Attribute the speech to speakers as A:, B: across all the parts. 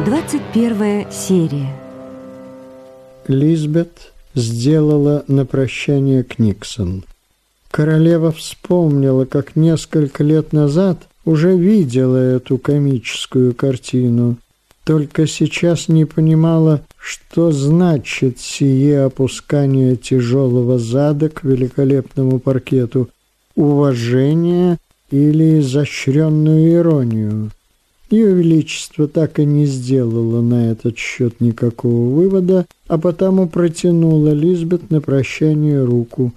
A: 21 серия.
B: Лизбет сделала на прощание Книксон. Королева вспомнила, как несколько лет назад уже видела эту комическую картину, только сейчас не понимала, что значит сие опускание тяжелого зада к великолепному паркету, уважение или изощренную иронию. Ее Величество так и не сделало на этот счет никакого вывода, а потому протянула Лизбет на прощание руку.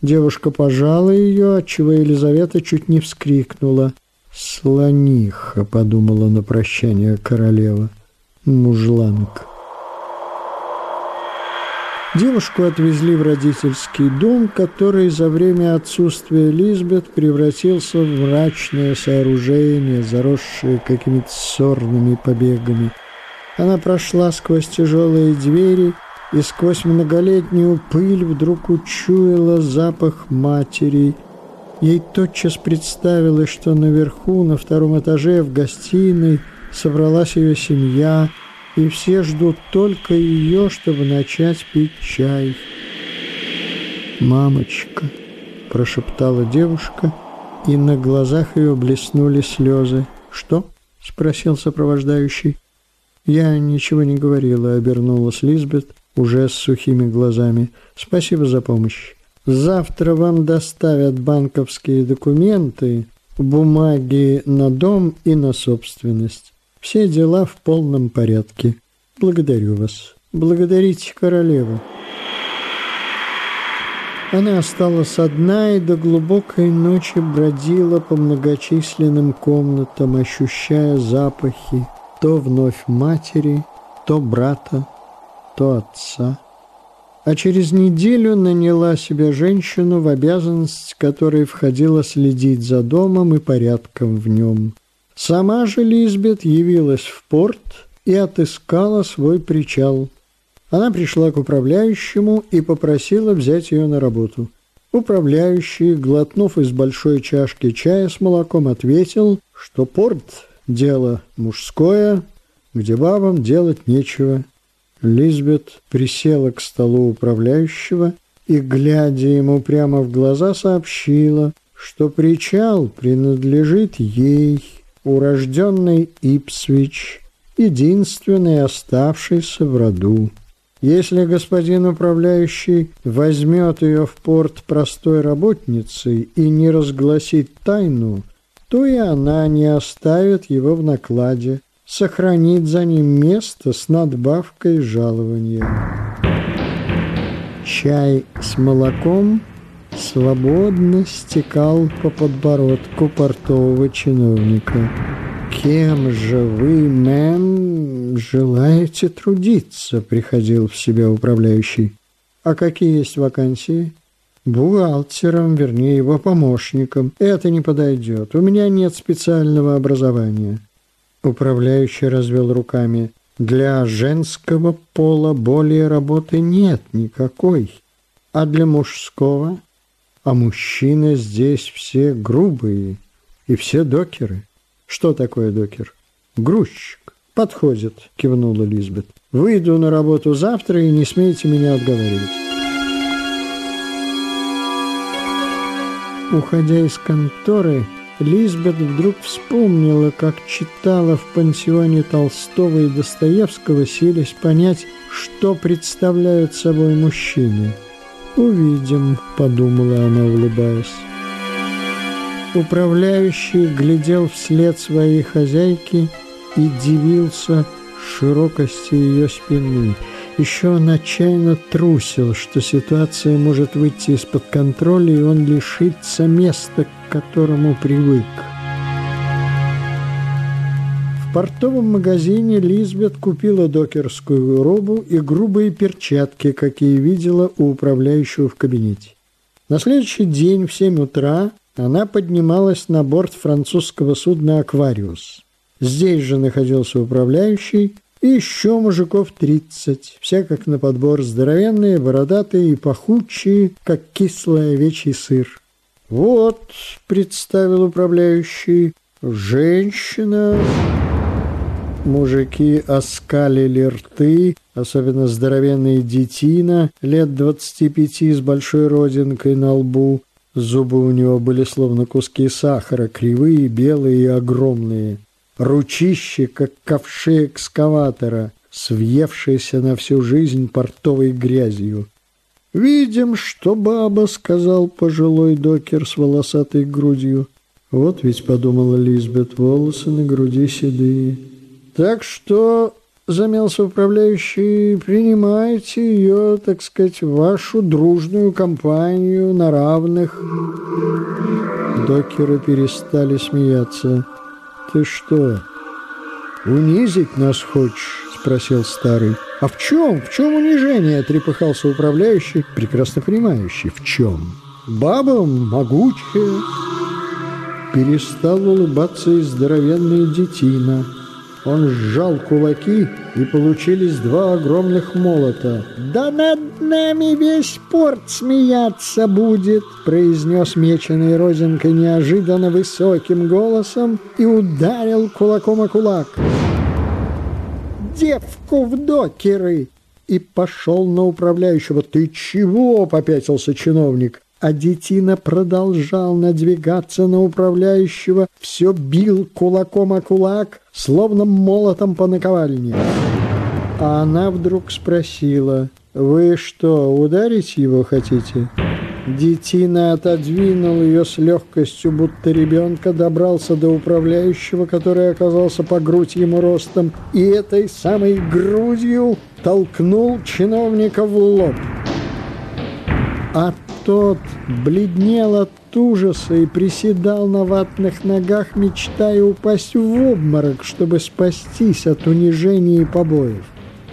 B: Девушка пожала ее, отчего Елизавета чуть не вскрикнула. «Слониха», — подумала на прощание королева, — «мужланка». Девушку отвезли в родительский дом, который за время отсутствия Лизбет превратился в мрачное сооружение, заросшее какими-то сорными побегами. Она прошла сквозь тяжелые двери и сквозь многолетнюю пыль вдруг учуяла запах матери. Ей тотчас представилось, что наверху, на втором этаже, в гостиной, собралась ее семья – и все ждут только ее, чтобы начать пить чай. «Мамочка!» – прошептала девушка, и на глазах ее блеснули слезы. «Что?» – спросил сопровождающий. «Я ничего не говорила», – обернулась Лизбет уже с сухими глазами. «Спасибо за помощь. Завтра вам доставят банковские документы, бумаги на дом и на собственность. Все дела в полном порядке. Благодарю вас. Благодарите королеву. Она осталась одна и до глубокой ночи бродила по многочисленным комнатам, ощущая запахи то вновь матери, то брата, то отца. А через неделю наняла себе женщину, в обязанность которой входила следить за домом и порядком в нем – Сама же Лизбет явилась в порт и отыскала свой причал. Она пришла к управляющему и попросила взять ее на работу. Управляющий, глотнув из большой чашки чая с молоком, ответил, что порт – дело мужское, где бабам делать нечего. Лизбет присела к столу управляющего и, глядя ему прямо в глаза, сообщила, что причал принадлежит ей – урожденный Ипсвич, единственный оставшийся в роду. Если господин управляющий возьмет ее в порт простой работницей и не разгласит тайну, то и она не оставит его в накладе, сохранит за ним место с надбавкой жалования. Чай с молоком свободно стекал по подбородку портового чиновника. «Кем же вы, мэм, желаете трудиться?» — приходил в себя управляющий. «А какие есть вакансии?» «Бухгалтером, вернее, его помощником. Это не подойдет. У меня нет специального образования». Управляющий развел руками. «Для женского пола более работы нет никакой. А для мужского а мужчины здесь все грубые и все докеры. Что такое докер? Грузчик. Подходит, кивнула Лизбет. Выйду на работу завтра и не смейте меня отговаривать. Уходя из конторы, Лизбет вдруг вспомнила, как читала в пансионе Толстого и Достоевского, силясь понять, что представляют собой мужчины – «Увидим», — подумала она, улыбаясь. Управляющий глядел вслед своей хозяйки и дивился широкости ее спины. Еще он отчаянно трусил, что ситуация может выйти из-под контроля, и он лишится места, к которому привык. В портовом магазине Лизбет купила докерскую робу и грубые перчатки, какие видела у управляющего в кабинете. На следующий день в 7 утра она поднималась на борт французского судна «Аквариус». Здесь же находился управляющий и еще мужиков 30, все как на подбор, здоровенные, бородатые и пахучие, как кислый овечий сыр. «Вот», — представил управляющий, — «женщина...» Мужики оскалили рты, особенно здоровенный детина, лет двадцати пяти с большой родинкой на лбу. Зубы у него были словно куски сахара, кривые, белые и огромные. Ручище, как ковши экскаватора, свъевшееся на всю жизнь портовой грязью. «Видим, что баба», — сказал пожилой докер с волосатой грудью. «Вот ведь», — подумала Лизбет, — «волосы на груди седые». «Так что замялся управляющий, принимайте ее, так сказать, вашу дружную компанию на равных. Докеры перестали смеяться. Ты что, унизить нас хочешь? Спросил старый. А в чем? В чем унижение? Трепыхался управляющий, прекрасно понимающий, в чем. Баба могучая. Перестал улыбаться и здоровенный детина. Он сжал кулаки, и получились два огромных молота. «Да над нами весь порт смеяться будет!» произнес меченый Розенко неожиданно высоким голосом и ударил кулаком о кулак. «Девку в докеры!» и пошел на управляющего. «Ты чего?» — попятился чиновник а детина продолжал надвигаться на управляющего, все бил кулаком о кулак, словно молотом по наковальне. А она вдруг спросила, «Вы что, ударить его хотите?» Детина отодвинул ее с легкостью, будто ребенка, добрался до управляющего, который оказался по грудь ему ростом, и этой самой грудью толкнул чиновника в лоб. А тот бледнел от ужаса и приседал на ватных ногах, мечтая упасть в обморок, чтобы спастись от унижения и побоев.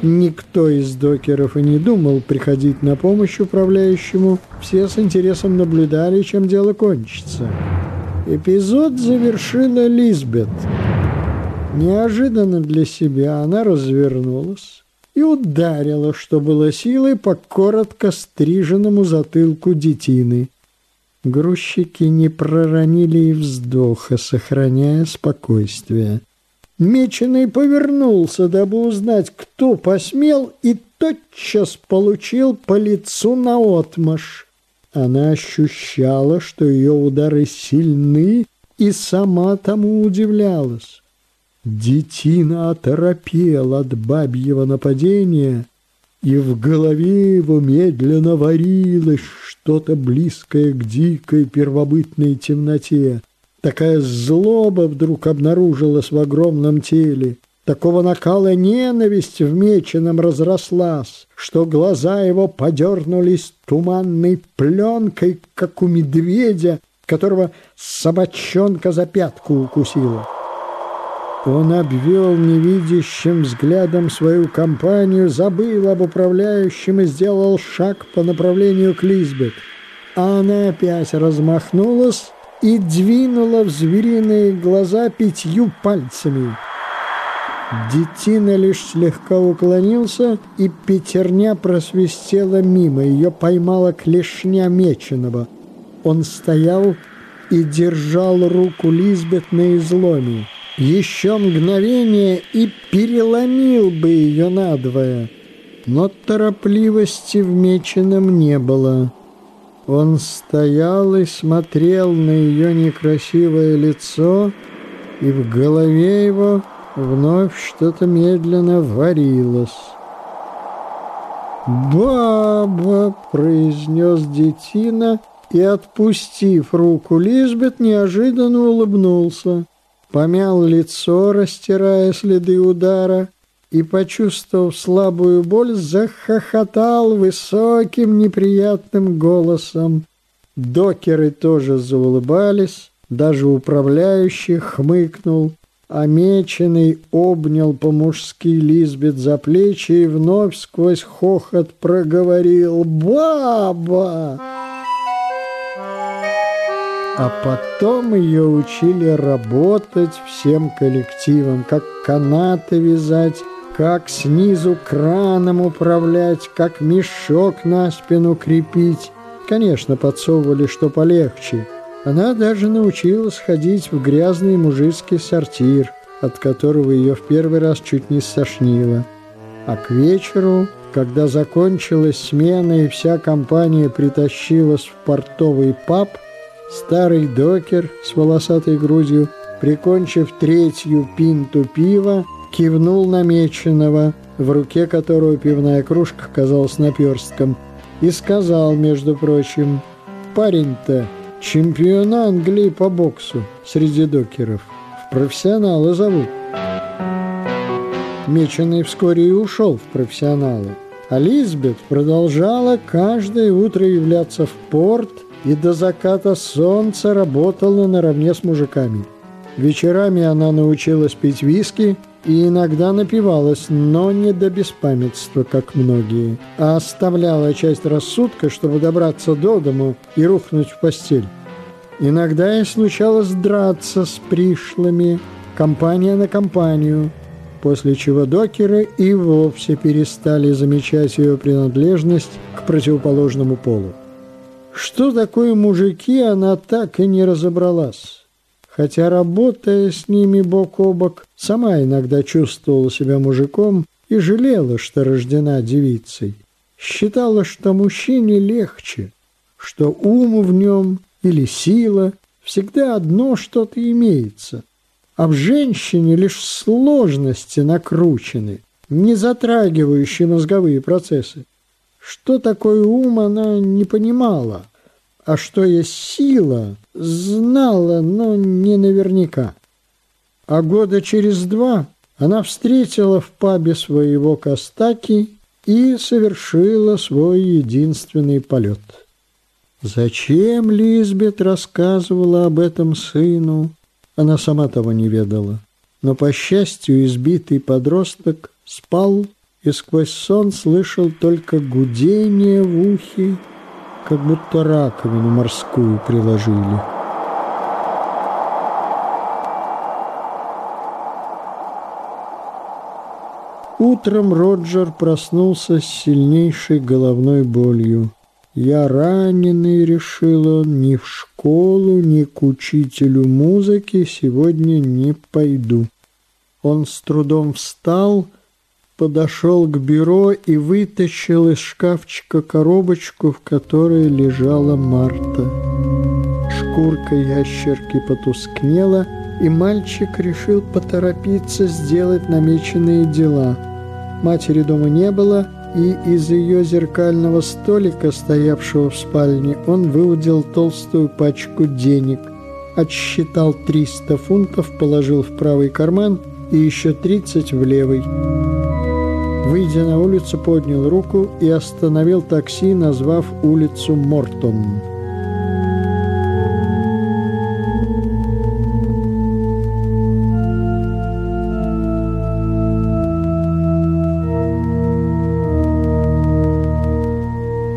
B: Никто из докеров и не думал приходить на помощь управляющему. Все с интересом наблюдали, чем дело кончится. Эпизод завершила Лизбет. Неожиданно для себя она развернулась и ударила, что было силой, по коротко стриженному затылку детины. Грузчики не проронили и вздоха, сохраняя спокойствие. Меченый повернулся, дабы узнать, кто посмел, и тотчас получил по лицу наотмашь. Она ощущала, что ее удары сильны, и сама тому удивлялась. Детина оторопел от бабьего нападения, и в голове его медленно варилось что-то близкое к дикой первобытной темноте. Такая злоба вдруг обнаружилась в огромном теле. Такого накала ненависть в меченом разрослась, что глаза его подернулись туманной пленкой, как у медведя, которого собачонка за пятку укусила. Он обвел невидящим взглядом свою компанию, забыл об управляющем и сделал шаг по направлению к Лизбет. Она опять размахнулась и двинула в звериные глаза пятью пальцами. Детина лишь слегка уклонился, и пятерня просвистела мимо. Ее поймала клешня меченого. Он стоял и держал руку Лизбет на изломе. Еще мгновение и переломил бы ее надвое, но торопливости в меченом не было. Он стоял и смотрел на ее некрасивое лицо, и в голове его вновь что-то медленно варилось. «Баба!» — произнес детина и, отпустив руку Лизбет, неожиданно улыбнулся помял лицо, растирая следы удара, и, почувствовав слабую боль, захохотал высоким неприятным голосом. Докеры тоже заулыбались, даже управляющий хмыкнул, а меченый обнял по-мужски Лизбет за плечи и вновь сквозь хохот проговорил «Баба!» А потом ее учили работать всем коллективом, как канаты вязать, как снизу краном управлять, как мешок на спину крепить. Конечно, подсовывали, что полегче. Она даже научилась ходить в грязный мужицкий сортир, от которого ее в первый раз чуть не сошнило. А к вечеру, когда закончилась смена и вся компания притащилась в портовый паб, старый докер с волосатой грудью, прикончив третью пинту пива, кивнул намеченного, в руке которого пивная кружка казалась наперстком, и сказал, между прочим, «Парень-то чемпион Англии по боксу среди докеров. В профессионалы зовут». Меченый вскоре и ушел в профессионалы. А Лизбет продолжала каждое утро являться в порт и до заката солнца работала наравне с мужиками. Вечерами она научилась пить виски и иногда напивалась, но не до беспамятства, как многие, а оставляла часть рассудка, чтобы добраться до дому и рухнуть в постель. Иногда ей случалось драться с пришлыми, компания на компанию, после чего докеры и вовсе перестали замечать ее принадлежность к противоположному полу. Что такое мужики, она так и не разобралась хотя, работая с ними бок о бок, сама иногда чувствовала себя мужиком и жалела, что рождена девицей. Считала, что мужчине легче, что ум в нем или сила всегда одно что-то имеется, а в женщине лишь сложности накручены, не затрагивающие мозговые процессы. Что такое ум, она не понимала – а что есть сила, знала, но не наверняка. А года через два она встретила в пабе своего Костаки и совершила свой единственный полет. Зачем Лизбет рассказывала об этом сыну, она сама того не ведала. Но, по счастью, избитый подросток спал и сквозь сон слышал только гудение в ухе как будто раковину морскую приложили. Утром Роджер проснулся с сильнейшей головной болью. «Я раненый», — решил он, — «ни в школу, ни к учителю музыки сегодня не пойду». Он с трудом встал подошел к бюро и вытащил из шкафчика коробочку, в которой лежала Марта. Шкурка ящерки потускнела, и мальчик решил поторопиться сделать намеченные дела. Матери дома не было, и из ее зеркального столика, стоявшего в спальне, он выудил толстую пачку денег, отсчитал 300 фунтов, положил в правый карман и еще 30 в левый. Выйдя на улицу, поднял руку и остановил такси, назвав улицу Мортон.